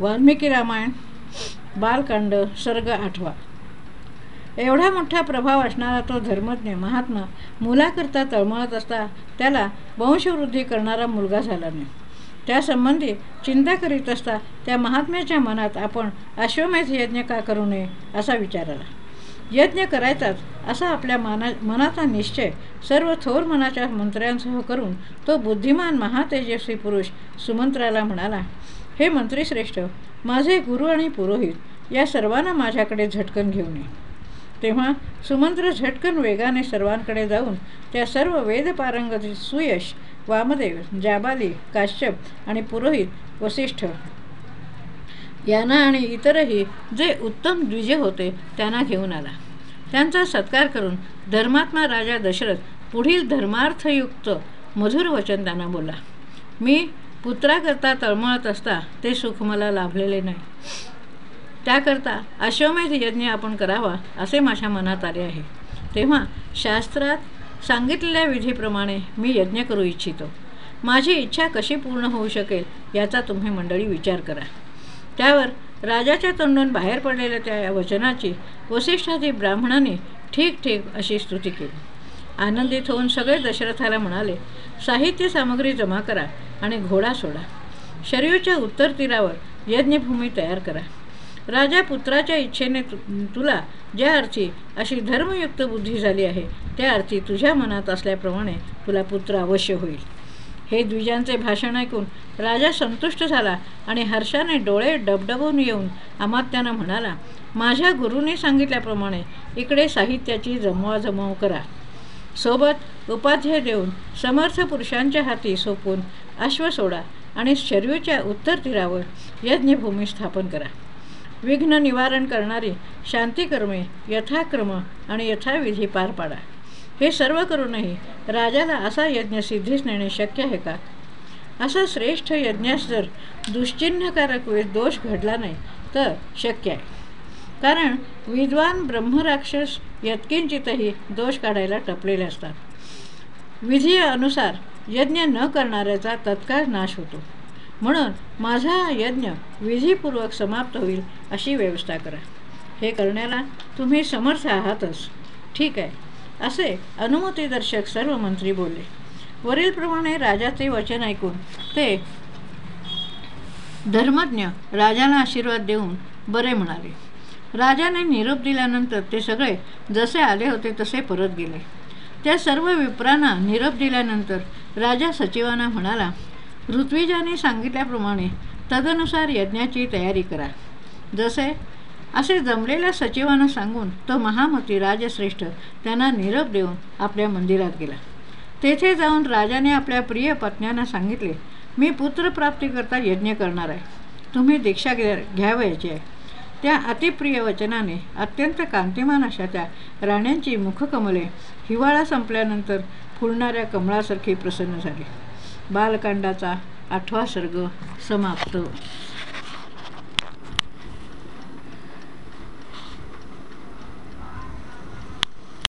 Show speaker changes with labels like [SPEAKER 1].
[SPEAKER 1] वाल्मिकी रामायण बालकांड सर्ग आठवा. एवढा मोठा प्रभाव असणारा तो धर्मज्ञ महात्मा मुलाकरता तळमळत असता त्याला वंशवृद्धी करणारा मुलगा झाला नाही. त्यासंबंधी चिंता करीत असता त्या महात्म्याच्या मनात आपण अश्वमेध यज्ञ का करू नये असा विचार आला. यज्ञ करायचाच असा आपल्या माना मनाचा निश्चय सर्व थोर मनाच्या मंत्र्यांसह करून तो बुद्धिमान महातेजस्वी पुरुष सुमंत्राला म्हणाला हे मंत्रीश्रेष्ठ माझे गुरु आणि पुरोहित या सर्वांना माझ्याकडे झटकन घेऊन ये. तेव्हा सुमंत्र झटकन वेगाने सर्वांकडे जाऊन त्या सर्व वेदपारंगत सुयश वामदेव जाबाली काश्यप आणि पुरोहित वसिष्ठ यांना आणि इतरही जे उत्तम द्विजे होते त्यांना घेऊन आला. त्यांचा सत्कार करून धर्मात्मा राजा दशरथ पुढील धर्मार्थयुक्त मधुर वचन त्यांना बोला मी पुत्राकरता तळमळत असता ते सुख मला लाभलेले नाही. त्याकरता अश्वमेध यज्ञ आपण करावा असे माझ्या मनात आले आहे. तेव्हा शास्त्रात सांगितलेल्या विधीप्रमाणे मी यज्ञ करू इच्छितो. माझी इच्छा कशी पूर्ण होऊ शकेल याचा तुम्ही मंडळी विचार करा. त्यावर राजाच्या तोंडून बाहेर पडलेल्या त्या वचनाची वसिष्ठादी ब्राह्मणाने ठीक ठीक अशी स्तुती केली. आनंदित होऊन सगळे दशरथाला म्हणाले साहित्य सामग्री जमा करा आणि घोडा सोडा. शरीरच्या उत्तर तीरावर यज्ञभूमी तयार करा. राजा पुत्राच्या इच्छेने तु तुला ज्या अर्थी अशी धर्मयुक्त बुद्धी झाली आहे त्या अर्थी तुझ्या मनात असल्याप्रमाणे तुला पुत्र अवश्य होईल. हे द्विजांचे भाषण ऐकून राजा संतुष्ट झाला आणि हर्षाने डोळे डबडबून येऊन अमात्यानं म्हणाला माझ्या गुरुने सांगितल्याप्रमाणे इकडे साहित्याची जमवाजमव करा. सोबत उपाध्याय देऊन समर्थ पुरुषांच्या हाती सोपून अश्व सोडा आणि शरीरच्या उत्तर तीरावर यज्ञभूमी स्थापन करा. विघ्न निवारण करणारी शांतिकर्मे यथाक्रम आणि यथाविधी पार पाडा. हे सर्व करूनही राजाला असा यज्ञ सिद्धीस नेणे शक्य आहे का? असा श्रेष्ठ यज्ञास जर दुश्चिन्हकारक दोष घडला नाही तर शक्य आहे. कारण विद्वान ब्रह्मराक्षस यत्किंचितही दोष काढायला टपलेले असतात. विधी अनुसार यज्ञ न करणाऱ्याचा तत्काळ नाश होतो. म्हणून माझा यज्ञ विधीपूर्वक समाप्त होईल अशी व्यवस्था करा. हे करण्याला तुम्ही समर्थ आहातच. ठीक आहे. असे अनुमतीदर्शक सर्व मंत्री बोलले. वरीलप्रमाणे राजाचे वचन ऐकून ते धर्मज्ञ राजाला आशीर्वाद देऊन बरे म्हणाले. राजाने निरोप दिल्यानंतर ते सगळे जसे आले होते तसे परत गेले. त्या सर्व विप्रांना निरोप दिल्यानंतर राजा सचिवांना म्हणाला ऋत्विजाने सांगितल्याप्रमाणे तदनुसार यज्ञाची तयारी करा. जसे असे जमलेल्या सचिवांना सांगून तो महामती राजश्रेष्ठ त्यांना निरोप देऊन आपल्या मंदिरात गेला. तेथे जाऊन राजाने आपल्या प्रिय पत्न्यांना सांगितले मी पुत्रप्राप्तीकरता यज्ञ करणार आहे. तुम्ही दीक्षा घ्या घ्यावयाची आहे. त्या अतिप्रिय वचनाने अत्यंत कांतिमान अशा त्या राण्यांची मुखकमले हिवाळा संपल्यानंतर फुलणाऱ्या कमळासारखी प्रसन्न झाली. बालकांडाचा आठवा सर्ग समाप्त.